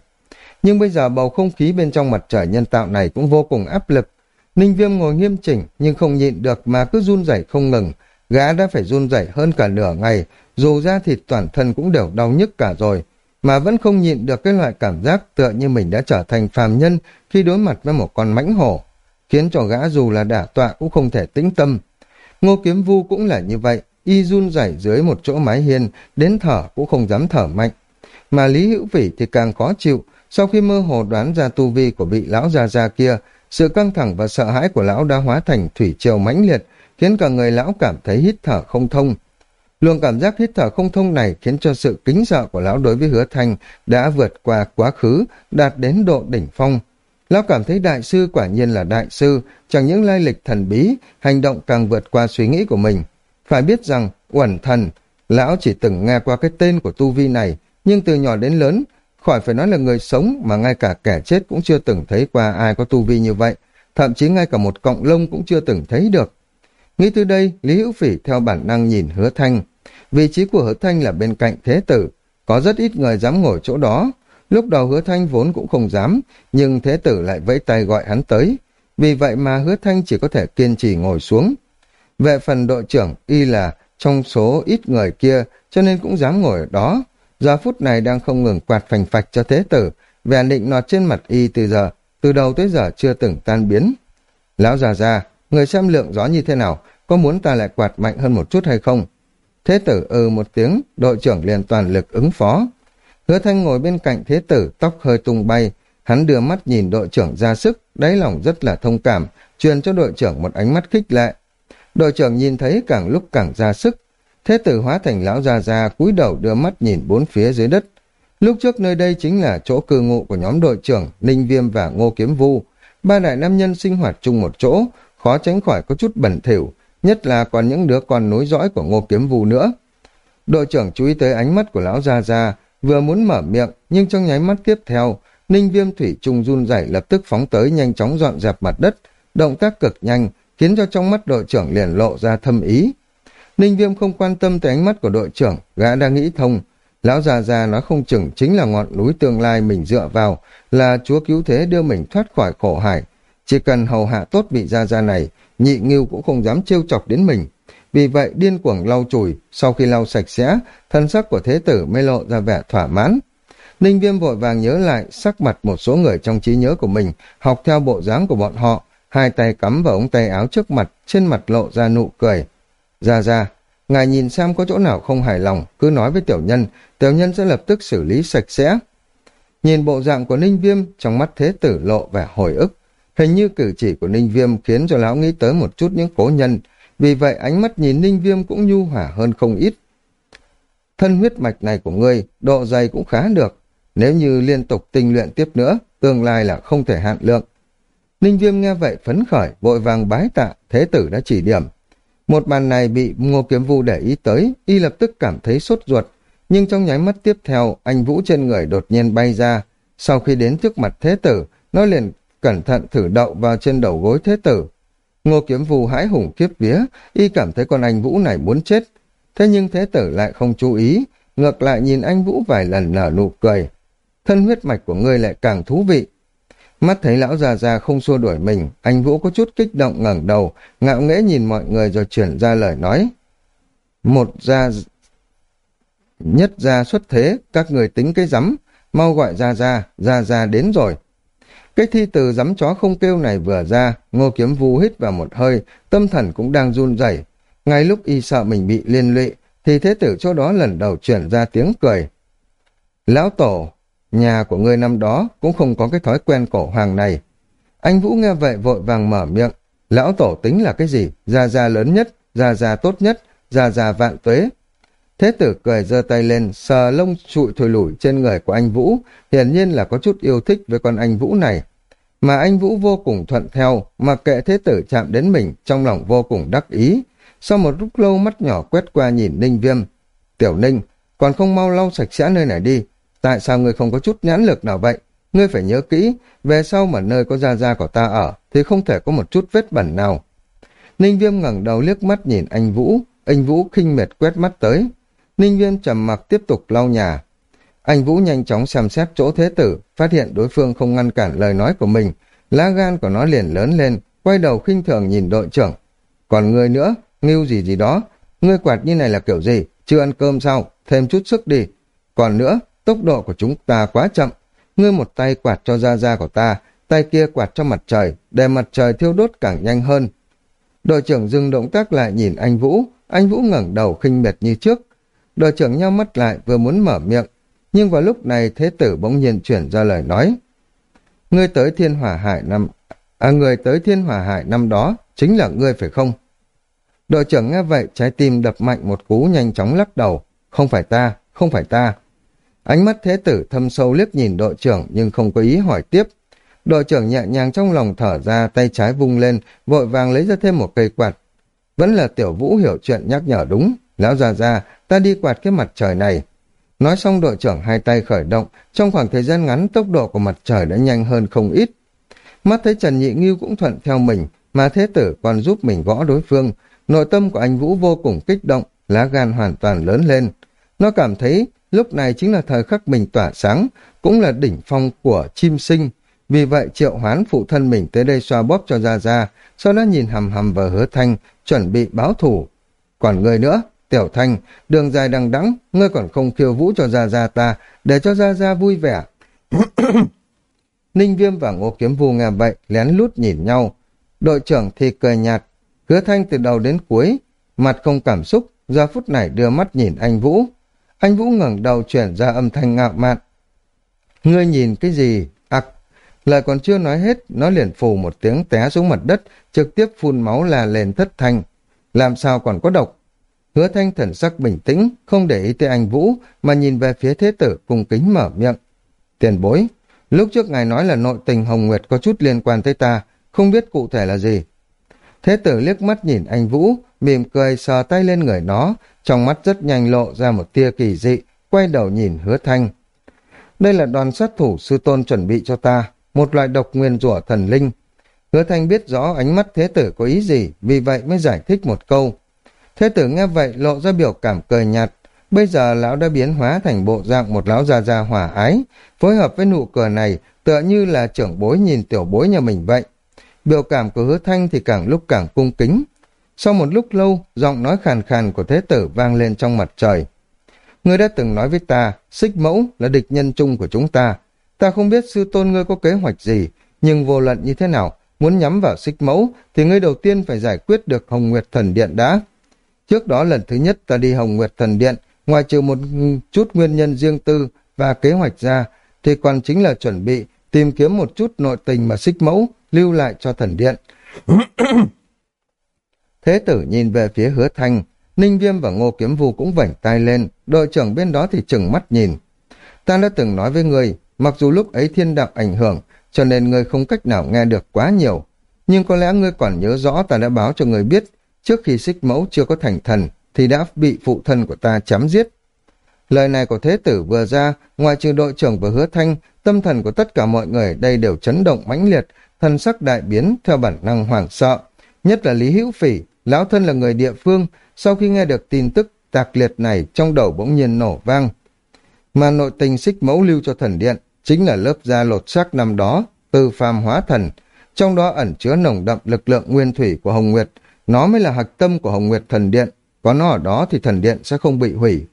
Nhưng bây giờ bầu không khí bên trong mặt trời nhân tạo này cũng vô cùng áp lực. Ninh viêm ngồi nghiêm chỉnh nhưng không nhịn được mà cứ run rẩy không ngừng. Gã đã phải run rẩy hơn cả nửa ngày, dù da thịt toàn thân cũng đều đau nhức cả rồi mà vẫn không nhịn được cái loại cảm giác tựa như mình đã trở thành phàm nhân khi đối mặt với một con mãnh hổ, khiến cho gã dù là đả tọa cũng không thể tĩnh tâm. Ngô Kiếm Vu cũng là như vậy, y run rẩy dưới một chỗ mái hiên, đến thở cũng không dám thở mạnh. Mà Lý Hữu Vĩ thì càng khó chịu, sau khi mơ hồ đoán ra tu vi của vị lão già già kia, sự căng thẳng và sợ hãi của lão đã hóa thành thủy triều mãnh liệt, khiến cả người lão cảm thấy hít thở không thông, Luồng cảm giác hít thở không thông này khiến cho sự kính sợ của lão đối với hứa thanh đã vượt qua quá khứ, đạt đến độ đỉnh phong. Lão cảm thấy đại sư quả nhiên là đại sư, chẳng những lai lịch thần bí, hành động càng vượt qua suy nghĩ của mình. Phải biết rằng, uẩn thần, lão chỉ từng nghe qua cái tên của tu vi này, nhưng từ nhỏ đến lớn, khỏi phải nói là người sống mà ngay cả kẻ chết cũng chưa từng thấy qua ai có tu vi như vậy, thậm chí ngay cả một cọng lông cũng chưa từng thấy được. Nghĩ từ đây, Lý Hữu Phỉ theo bản năng nhìn hứa thanh, Vị trí của hứa thanh là bên cạnh thế tử, có rất ít người dám ngồi chỗ đó. Lúc đầu hứa thanh vốn cũng không dám, nhưng thế tử lại vẫy tay gọi hắn tới. Vì vậy mà hứa thanh chỉ có thể kiên trì ngồi xuống. Về phần đội trưởng, y là trong số ít người kia, cho nên cũng dám ngồi ở đó. Giờ phút này đang không ngừng quạt phành phạch cho thế tử, vẻ định nọt trên mặt y từ giờ, từ đầu tới giờ chưa từng tan biến. Lão già già, người xem lượng gió như thế nào, có muốn ta lại quạt mạnh hơn một chút hay không? Thế tử ừ một tiếng, đội trưởng liền toàn lực ứng phó. Hứa thanh ngồi bên cạnh thế tử, tóc hơi tung bay. Hắn đưa mắt nhìn đội trưởng ra sức, đáy lòng rất là thông cảm, truyền cho đội trưởng một ánh mắt khích lệ. Đội trưởng nhìn thấy càng lúc càng ra sức. Thế tử hóa thành lão già già cúi đầu đưa mắt nhìn bốn phía dưới đất. Lúc trước nơi đây chính là chỗ cư ngụ của nhóm đội trưởng Ninh Viêm và Ngô Kiếm Vu. ba đại nam nhân sinh hoạt chung một chỗ, khó tránh khỏi có chút bẩn thỉu, nhất là còn những đứa con nối dõi của ngô kiếm vu nữa. Đội trưởng chú ý tới ánh mắt của lão già già vừa muốn mở miệng, nhưng trong nháy mắt tiếp theo, ninh viêm thủy trung run rẩy lập tức phóng tới nhanh chóng dọn dẹp mặt đất, động tác cực nhanh, khiến cho trong mắt đội trưởng liền lộ ra thâm ý. Ninh viêm không quan tâm tới ánh mắt của đội trưởng, gã đang nghĩ thông. Lão già già nói không chừng chính là ngọn núi tương lai mình dựa vào, là chúa cứu thế đưa mình thoát khỏi khổ hải. Chỉ cần hầu hạ tốt vị gia gia này, nhị nghiêu cũng không dám trêu chọc đến mình. Vì vậy điên cuồng lau chùi, sau khi lau sạch sẽ, thân sắc của thế tử mới lộ ra vẻ thỏa mãn. Ninh viêm vội vàng nhớ lại sắc mặt một số người trong trí nhớ của mình, học theo bộ dáng của bọn họ, hai tay cắm vào ống tay áo trước mặt, trên mặt lộ ra nụ cười. Ra ra, ngài nhìn xem có chỗ nào không hài lòng, cứ nói với tiểu nhân, tiểu nhân sẽ lập tức xử lý sạch sẽ. Nhìn bộ dạng của Ninh Viêm, trong mắt thế tử lộ vẻ hồi ức. Hình như cử chỉ của Ninh Viêm khiến cho lão nghĩ tới một chút những cố nhân, vì vậy ánh mắt nhìn Ninh Viêm cũng nhu hỏa hơn không ít. Thân huyết mạch này của ngươi, độ dày cũng khá được. Nếu như liên tục tinh luyện tiếp nữa, tương lai là không thể hạn lượng. Ninh Viêm nghe vậy phấn khởi, vội vàng bái tạ, thế tử đã chỉ điểm. Một màn này bị Ngô Kiếm Vu để ý tới, y lập tức cảm thấy sốt ruột, nhưng trong nháy mắt tiếp theo, anh Vũ trên người đột nhiên bay ra. Sau khi đến trước mặt thế tử, nó liền cẩn thận thử đậu vào trên đầu gối thế tử. Ngô Kiếm Vu hãi hùng kiếp vía, y cảm thấy con anh Vũ này muốn chết. Thế nhưng thế tử lại không chú ý, ngược lại nhìn anh Vũ vài lần nở nụ cười. Thân huyết mạch của ngươi lại càng thú vị, Mắt thấy lão già già không xua đuổi mình, anh Vũ có chút kích động ngẩng đầu, ngạo nghễ nhìn mọi người rồi chuyển ra lời nói. Một gia... Nhất gia xuất thế, các người tính cái rắm, mau gọi ra ra, ra ra đến rồi. Cái thi từ rắm chó không kêu này vừa ra, ngô kiếm vu hít vào một hơi, tâm thần cũng đang run rẩy. Ngay lúc y sợ mình bị liên lụy, thì thế tử chỗ đó lần đầu chuyển ra tiếng cười. Lão tổ, Nhà của ngươi năm đó cũng không có cái thói quen cổ hoàng này. Anh Vũ nghe vậy vội vàng mở miệng. Lão tổ tính là cái gì? Gia gia lớn nhất, gia gia tốt nhất, gia gia vạn tuế. Thế tử cười giơ tay lên, sờ lông trụi thùi lủi trên người của anh Vũ, hiển nhiên là có chút yêu thích với con anh Vũ này. Mà anh Vũ vô cùng thuận theo, mà kệ thế tử chạm đến mình, trong lòng vô cùng đắc ý. Sau một lúc lâu mắt nhỏ quét qua nhìn Ninh Viêm. Tiểu Ninh, còn không mau lau sạch sẽ nơi này đi, Tại sao ngươi không có chút nhãn lực nào vậy? Ngươi phải nhớ kỹ, về sau mà nơi có gia gia của ta ở, thì không thể có một chút vết bẩn nào. Ninh Viêm ngẩng đầu liếc mắt nhìn anh Vũ, anh Vũ khinh mệt quét mắt tới. Ninh Viêm trầm mặc tiếp tục lau nhà. Anh Vũ nhanh chóng xem xét chỗ thế tử, phát hiện đối phương không ngăn cản lời nói của mình. Lá gan của nó liền lớn lên, quay đầu khinh thường nhìn đội trưởng. Còn ngươi nữa, ngưu gì gì đó, ngươi quạt như này là kiểu gì, chưa ăn cơm sao, thêm chút sức đi. Còn nữa, Tốc độ của chúng ta quá chậm. Ngươi một tay quạt cho da da của ta, tay kia quạt cho mặt trời, để mặt trời thiêu đốt càng nhanh hơn. Đội trưởng dừng động tác lại nhìn anh Vũ, anh Vũ ngẩng đầu khinh miệt như trước. Đội trưởng nhau mắt lại vừa muốn mở miệng, nhưng vào lúc này thế tử bỗng nhiên chuyển ra lời nói. Ngươi tới thiên hỏa hải năm... À, người tới thiên hỏa hải năm đó chính là ngươi phải không? Đội trưởng nghe vậy trái tim đập mạnh một cú nhanh chóng lắc đầu. Không phải ta, không phải ta. Ánh mắt thế tử thâm sâu liếc nhìn đội trưởng nhưng không có ý hỏi tiếp. Đội trưởng nhẹ nhàng trong lòng thở ra, tay trái vung lên, vội vàng lấy ra thêm một cây quạt. Vẫn là tiểu vũ hiểu chuyện nhắc nhở đúng. Lão già ra, ta đi quạt cái mặt trời này. Nói xong đội trưởng hai tay khởi động, trong khoảng thời gian ngắn tốc độ của mặt trời đã nhanh hơn không ít. Mắt thấy Trần Nhị Nghiêu cũng thuận theo mình, mà thế tử còn giúp mình gõ đối phương. Nội tâm của anh Vũ vô cùng kích động, lá gan hoàn toàn lớn lên. Nó cảm thấy Lúc này chính là thời khắc mình tỏa sáng, cũng là đỉnh phong của chim sinh. Vì vậy triệu hoán phụ thân mình tới đây xoa bóp cho Gia Gia, sau đó nhìn hầm hầm vào hứa thanh, chuẩn bị báo thủ. Còn người nữa, Tiểu Thanh, đường dài đằng đẵng, ngươi còn không khiêu vũ cho Gia Gia ta, để cho Gia Gia vui vẻ. Ninh Viêm và Ngô Kiếm Vu nghe vậy, lén lút nhìn nhau. Đội trưởng thì cười nhạt, hứa thanh từ đầu đến cuối, mặt không cảm xúc, giờ phút này đưa mắt nhìn anh Vũ. Anh Vũ ngẩng đầu chuyển ra âm thanh ngạo mạn. Ngươi nhìn cái gì? Ặc! lời còn chưa nói hết, nó liền phù một tiếng té xuống mặt đất, trực tiếp phun máu là lên thất thanh. Làm sao còn có độc? Hứa thanh thần sắc bình tĩnh, không để ý tới anh Vũ, mà nhìn về phía thế tử cùng kính mở miệng. Tiền bối, Lúc trước ngài nói là nội tình Hồng Nguyệt có chút liên quan tới ta, không biết cụ thể là gì. Thế tử liếc mắt nhìn anh Vũ, mỉm cười sờ tay lên người nó, trong mắt rất nhanh lộ ra một tia kỳ dị, quay đầu nhìn hứa thanh. Đây là đoàn sát thủ sư tôn chuẩn bị cho ta, một loại độc nguyên rủa thần linh. Hứa thanh biết rõ ánh mắt thế tử có ý gì, vì vậy mới giải thích một câu. Thế tử nghe vậy lộ ra biểu cảm cười nhạt, bây giờ lão đã biến hóa thành bộ dạng một lão già già hỏa ái, phối hợp với nụ cười này tựa như là trưởng bối nhìn tiểu bối nhà mình vậy. Biểu cảm của hứa thanh thì càng lúc càng cung kính. Sau một lúc lâu, giọng nói khàn khàn của thế tử vang lên trong mặt trời. Ngươi đã từng nói với ta, xích mẫu là địch nhân chung của chúng ta. Ta không biết sư tôn ngươi có kế hoạch gì, nhưng vô luận như thế nào, muốn nhắm vào xích mẫu, thì ngươi đầu tiên phải giải quyết được Hồng Nguyệt Thần Điện đã. Trước đó lần thứ nhất ta đi Hồng Nguyệt Thần Điện, ngoài trừ một chút nguyên nhân riêng tư và kế hoạch ra, thì còn chính là chuẩn bị tìm kiếm một chút nội tình mà xích mẫu lưu lại cho thần điện. Thế tử nhìn về phía hứa thanh, Ninh Viêm và Ngô Kiếm Vu cũng vảnh tay lên, đội trưởng bên đó thì chừng mắt nhìn. Ta đã từng nói với người, mặc dù lúc ấy thiên đạo ảnh hưởng, cho nên ngươi không cách nào nghe được quá nhiều. Nhưng có lẽ ngươi còn nhớ rõ ta đã báo cho người biết, trước khi xích mẫu chưa có thành thần, thì đã bị phụ thân của ta chém giết. Lời này của thế tử vừa ra, ngoài trừ đội trưởng và hứa thanh, tâm thần của tất cả mọi người đây đều chấn động mãnh liệt, thần sắc đại biến theo bản năng hoảng sợ. Nhất là Lý Hữu Phỉ, lão thân là người địa phương, sau khi nghe được tin tức tạc liệt này trong đầu bỗng nhiên nổ vang. Mà nội tình xích mẫu lưu cho thần điện, chính là lớp da lột xác năm đó, từ phàm hóa thần, trong đó ẩn chứa nồng đậm lực lượng nguyên thủy của Hồng Nguyệt, nó mới là hạch tâm của Hồng Nguyệt thần điện, có nó ở đó thì thần điện sẽ không bị hủy.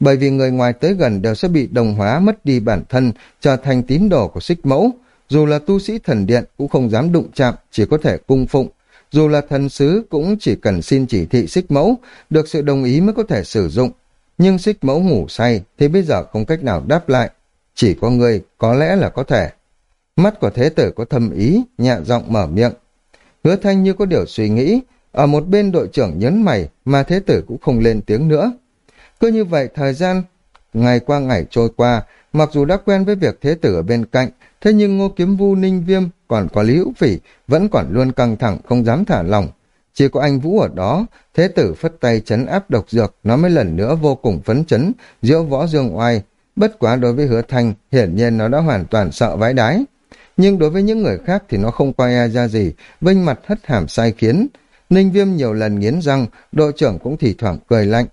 Bởi vì người ngoài tới gần đều sẽ bị đồng hóa mất đi bản thân, trở thành tín đồ của xích mẫu. Dù là tu sĩ thần điện cũng không dám đụng chạm, chỉ có thể cung phụng. Dù là thần sứ cũng chỉ cần xin chỉ thị xích mẫu, được sự đồng ý mới có thể sử dụng. Nhưng xích mẫu ngủ say thì bây giờ không cách nào đáp lại. Chỉ có người có lẽ là có thể. Mắt của thế tử có thâm ý, nhẹ giọng mở miệng. Hứa thanh như có điều suy nghĩ, ở một bên đội trưởng nhấn mày mà thế tử cũng không lên tiếng nữa. Cứ như vậy thời gian ngày qua ngày trôi qua, mặc dù đã quen với việc thế tử ở bên cạnh, thế nhưng ngô kiếm vu ninh viêm còn có lý hữu phỉ vẫn còn luôn căng thẳng không dám thả lỏng. Chỉ có anh Vũ ở đó, thế tử phất tay chấn áp độc dược, nó mới lần nữa vô cùng phấn chấn, diễu võ dương oai. Bất quá đối với hứa thanh, hiển nhiên nó đã hoàn toàn sợ vái đái. Nhưng đối với những người khác thì nó không quay ra gì, vinh mặt hất hàm sai khiến. Ninh viêm nhiều lần nghiến răng, đội trưởng cũng thì thoảng cười lạnh.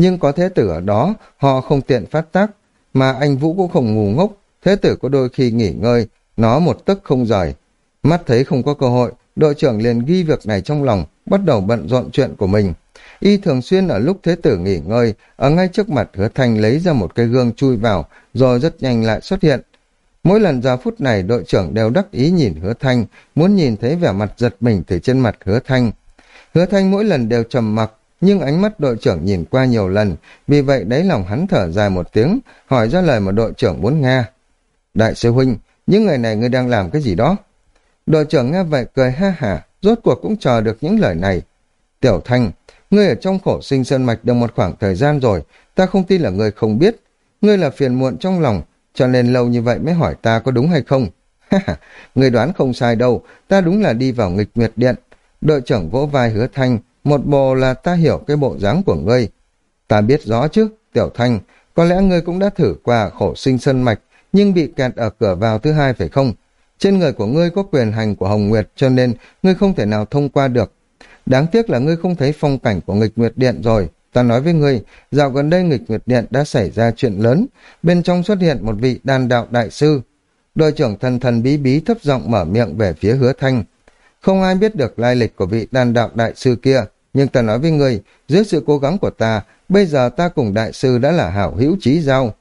Nhưng có thế tử ở đó, họ không tiện phát tác, mà anh Vũ cũng không ngu ngốc. Thế tử có đôi khi nghỉ ngơi, nó một tức không rời. Mắt thấy không có cơ hội, đội trưởng liền ghi việc này trong lòng, bắt đầu bận rộn chuyện của mình. Y thường xuyên ở lúc thế tử nghỉ ngơi, ở ngay trước mặt hứa thanh lấy ra một cây gương chui vào, rồi rất nhanh lại xuất hiện. Mỗi lần giờ phút này đội trưởng đều đắc ý nhìn hứa thanh, muốn nhìn thấy vẻ mặt giật mình từ trên mặt hứa thanh. Hứa thanh mỗi lần đều trầm mặc, nhưng ánh mắt đội trưởng nhìn qua nhiều lần, vì vậy đáy lòng hắn thở dài một tiếng, hỏi ra lời mà đội trưởng muốn nghe. Đại sư huynh, những ngày này ngươi đang làm cái gì đó? Đội trưởng nghe vậy cười ha hả, rốt cuộc cũng chờ được những lời này. Tiểu Thanh, ngươi ở trong khổ sinh sơn mạch được một khoảng thời gian rồi, ta không tin là ngươi không biết. Ngươi là phiền muộn trong lòng, cho nên lâu như vậy mới hỏi ta có đúng hay không. ngươi đoán không sai đâu, ta đúng là đi vào nghịch nguyệt điện. Đội trưởng vỗ vai hứa thanh, một bộ là ta hiểu cái bộ dáng của ngươi. Ta biết rõ chứ, Tiểu Thanh, có lẽ ngươi cũng đã thử qua khổ sinh sơn mạch, nhưng bị kẹt ở cửa vào thứ hai phải không? Trên người của ngươi có quyền hành của Hồng Nguyệt cho nên ngươi không thể nào thông qua được. Đáng tiếc là ngươi không thấy phong cảnh của nghịch Nguyệt Điện rồi. Ta nói với ngươi, dạo gần đây nghịch Nguyệt Điện đã xảy ra chuyện lớn. Bên trong xuất hiện một vị đàn đạo đại sư. Đội trưởng thần thần bí bí thấp giọng mở miệng về phía hứa thanh. Không ai biết được lai lịch của vị đàn đạo đại sư kia. Nhưng ta nói với ngươi, dưới sự cố gắng của ta, bây giờ ta cùng đại sư đã là hảo hữu trí giao.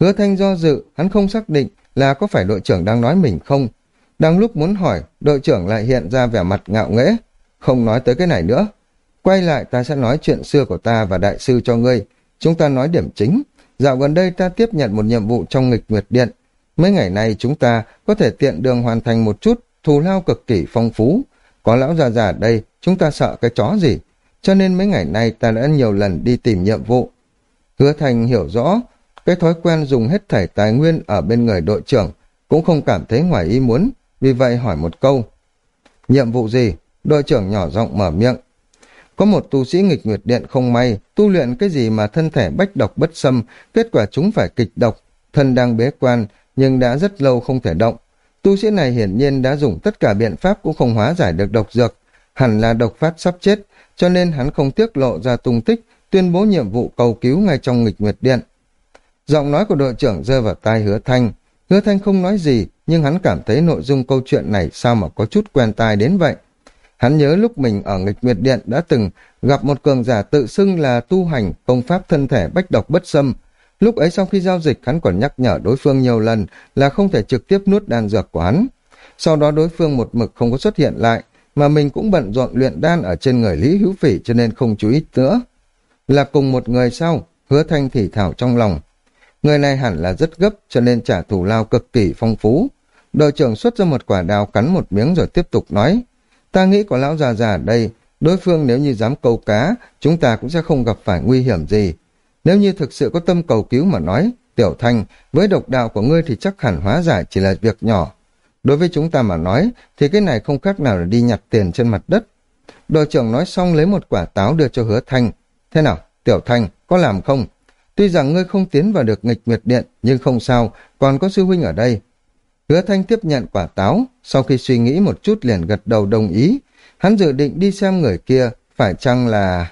Hứa thanh do dự, hắn không xác định là có phải đội trưởng đang nói mình không. Đang lúc muốn hỏi, đội trưởng lại hiện ra vẻ mặt ngạo nghễ. Không nói tới cái này nữa. Quay lại ta sẽ nói chuyện xưa của ta và đại sư cho ngươi. Chúng ta nói điểm chính. Dạo gần đây ta tiếp nhận một nhiệm vụ trong nghịch nguyệt điện. Mấy ngày nay chúng ta có thể tiện đường hoàn thành một chút thù lao cực kỳ phong phú. Có lão già già đây, chúng ta sợ cái chó gì. Cho nên mấy ngày nay ta đã nhiều lần đi tìm nhiệm vụ. Hứa Thành hiểu rõ cái thói quen dùng hết thảy tài nguyên ở bên người đội trưởng, cũng không cảm thấy ngoài ý muốn, vì vậy hỏi một câu. Nhiệm vụ gì? Đội trưởng nhỏ giọng mở miệng. Có một tu sĩ nghịch nguyệt điện không may, tu luyện cái gì mà thân thể bách độc bất xâm, kết quả chúng phải kịch độc, thân đang bế quan, nhưng đã rất lâu không thể động. Tu sĩ này hiển nhiên đã dùng tất cả biện pháp cũng không hóa giải được độc dược, hẳn là độc phát sắp chết, cho nên hắn không tiết lộ ra tung tích, tuyên bố nhiệm vụ cầu cứu ngay trong nghịch nguyệt điện. Giọng nói của đội trưởng rơi vào tai hứa thanh. Hứa thanh không nói gì, nhưng hắn cảm thấy nội dung câu chuyện này sao mà có chút quen tai đến vậy. Hắn nhớ lúc mình ở nghịch nguyệt điện đã từng gặp một cường giả tự xưng là tu hành công pháp thân thể bách độc bất xâm. Lúc ấy sau khi giao dịch hắn còn nhắc nhở đối phương nhiều lần là không thể trực tiếp nuốt đan dược của hắn. Sau đó đối phương một mực không có xuất hiện lại, mà mình cũng bận rộn luyện đan ở trên người Lý Hữu Phỉ cho nên không chú ý nữa. Là cùng một người sau, hứa thanh thì thảo trong lòng. Người này hẳn là rất gấp cho nên trả thù lao cực kỳ phong phú. Đội trưởng xuất ra một quả đào cắn một miếng rồi tiếp tục nói. Ta nghĩ có lão già già ở đây, đối phương nếu như dám câu cá, chúng ta cũng sẽ không gặp phải nguy hiểm gì. Nếu như thực sự có tâm cầu cứu mà nói, Tiểu Thanh, với độc đạo của ngươi thì chắc hẳn hóa giải chỉ là việc nhỏ. Đối với chúng ta mà nói, thì cái này không khác nào là đi nhặt tiền trên mặt đất. Đội trưởng nói xong lấy một quả táo đưa cho hứa Thanh. Thế nào, Tiểu Thanh, có làm không? Tuy rằng ngươi không tiến vào được nghịch nguyệt điện, nhưng không sao, còn có sư huynh ở đây. Hứa Thanh tiếp nhận quả táo, sau khi suy nghĩ một chút liền gật đầu đồng ý. Hắn dự định đi xem người kia, phải chăng là...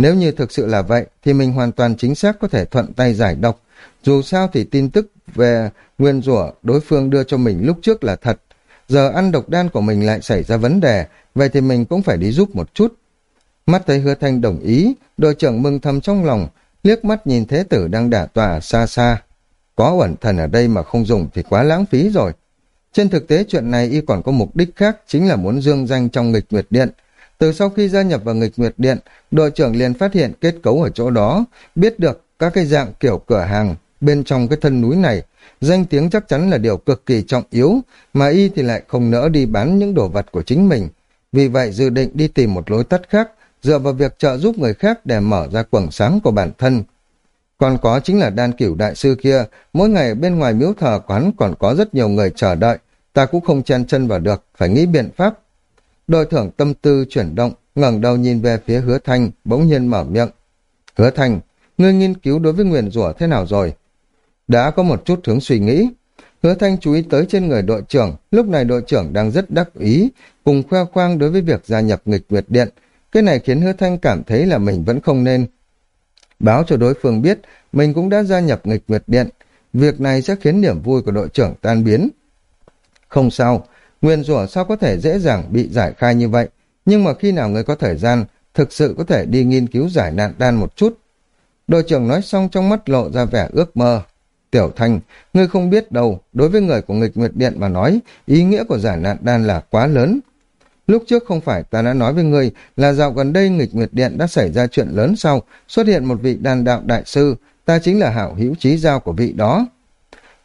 Nếu như thực sự là vậy, thì mình hoàn toàn chính xác có thể thuận tay giải độc. Dù sao thì tin tức về nguyên rủa đối phương đưa cho mình lúc trước là thật. Giờ ăn độc đan của mình lại xảy ra vấn đề, vậy thì mình cũng phải đi giúp một chút. Mắt thấy hứa thanh đồng ý, đội trưởng mừng thầm trong lòng, liếc mắt nhìn thế tử đang đả tòa xa xa. Có ẩn thần ở đây mà không dùng thì quá lãng phí rồi. Trên thực tế chuyện này y còn có mục đích khác chính là muốn dương danh trong nghịch nguyệt điện. Từ sau khi gia nhập vào nghịch nguyệt điện, đội trưởng liền phát hiện kết cấu ở chỗ đó, biết được các cái dạng kiểu cửa hàng bên trong cái thân núi này. Danh tiếng chắc chắn là điều cực kỳ trọng yếu, mà y thì lại không nỡ đi bán những đồ vật của chính mình. Vì vậy dự định đi tìm một lối tắt khác, dựa vào việc trợ giúp người khác để mở ra quầng sáng của bản thân. Còn có chính là đan cửu đại sư kia, mỗi ngày bên ngoài miếu thờ quán còn có rất nhiều người chờ đợi, ta cũng không chen chân vào được, phải nghĩ biện pháp. Đội thưởng tâm tư chuyển động, ngẩng đầu nhìn về phía hứa thanh, bỗng nhiên mở miệng. Hứa thanh, ngươi nghiên cứu đối với nguyền rủa thế nào rồi? Đã có một chút hướng suy nghĩ. Hứa thanh chú ý tới trên người đội trưởng, lúc này đội trưởng đang rất đắc ý, cùng khoe khoang đối với việc gia nhập nghịch Nguyệt Điện, cái này khiến hứa thanh cảm thấy là mình vẫn không nên. Báo cho đối phương biết, mình cũng đã gia nhập nghịch nguyệt điện. Việc này sẽ khiến niềm vui của đội trưởng tan biến. Không sao, nguyên rủa sao có thể dễ dàng bị giải khai như vậy. Nhưng mà khi nào người có thời gian, thực sự có thể đi nghiên cứu giải nạn đan một chút. Đội trưởng nói xong trong mắt lộ ra vẻ ước mơ. Tiểu Thanh, ngươi không biết đâu, đối với người của nghịch nguyệt điện mà nói, ý nghĩa của giải nạn đan là quá lớn. Lúc trước không phải ta đã nói với ngươi là dạo gần đây nghịch nguyệt điện đã xảy ra chuyện lớn sau, xuất hiện một vị đàn đạo đại sư, ta chính là hảo hữu trí giao của vị đó.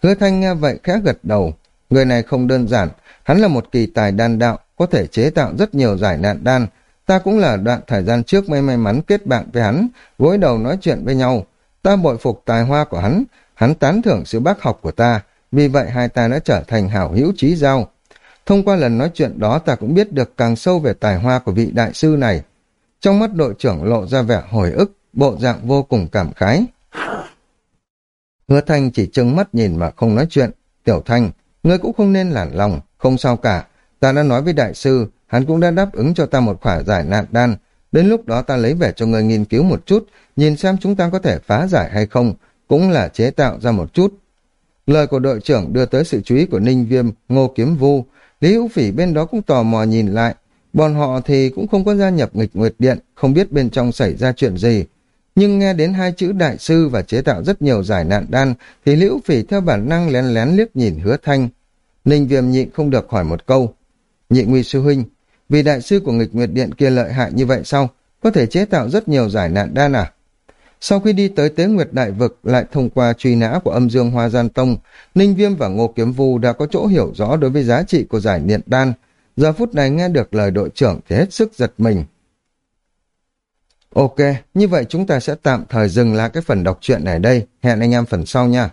Hứa thanh nghe vậy khẽ gật đầu, người này không đơn giản, hắn là một kỳ tài đan đạo, có thể chế tạo rất nhiều giải nạn đan. Ta cũng là đoạn thời gian trước may may mắn kết bạn với hắn, gối đầu nói chuyện với nhau. Ta bội phục tài hoa của hắn, hắn tán thưởng sự bác học của ta, vì vậy hai ta đã trở thành hảo hữu trí giao. Thông qua lần nói chuyện đó ta cũng biết được càng sâu về tài hoa của vị đại sư này. Trong mắt đội trưởng lộ ra vẻ hồi ức, bộ dạng vô cùng cảm khái. Hứa Thanh chỉ trừng mắt nhìn mà không nói chuyện. Tiểu Thanh, ngươi cũng không nên lản lòng, không sao cả. Ta đã nói với đại sư, hắn cũng đã đáp ứng cho ta một khỏa giải nạn đan. Đến lúc đó ta lấy về cho người nghiên cứu một chút, nhìn xem chúng ta có thể phá giải hay không, cũng là chế tạo ra một chút. Lời của đội trưởng đưa tới sự chú ý của Ninh Viêm, Ngô Kiếm Vu, Lý Hữu Phỉ bên đó cũng tò mò nhìn lại. Bọn họ thì cũng không có gia nhập nghịch nguyệt điện, không biết bên trong xảy ra chuyện gì. Nhưng nghe đến hai chữ đại sư và chế tạo rất nhiều giải nạn đan, thì Liễu Phỉ theo bản năng lén lén liếc nhìn hứa thanh. Ninh viêm nhịn không được hỏi một câu. Nhị nguy sư huynh, vì đại sư của nghịch nguyệt điện kia lợi hại như vậy sao? Có thể chế tạo rất nhiều giải nạn đan à? Sau khi đi tới Tế Nguyệt Đại Vực lại thông qua truy nã của âm dương Hoa Gian Tông, Ninh Viêm và Ngô Kiếm Vu đã có chỗ hiểu rõ đối với giá trị của giải niệm đan. Giờ phút này nghe được lời đội trưởng thì hết sức giật mình. Ok, như vậy chúng ta sẽ tạm thời dừng lại cái phần đọc truyện này đây. Hẹn anh em phần sau nha.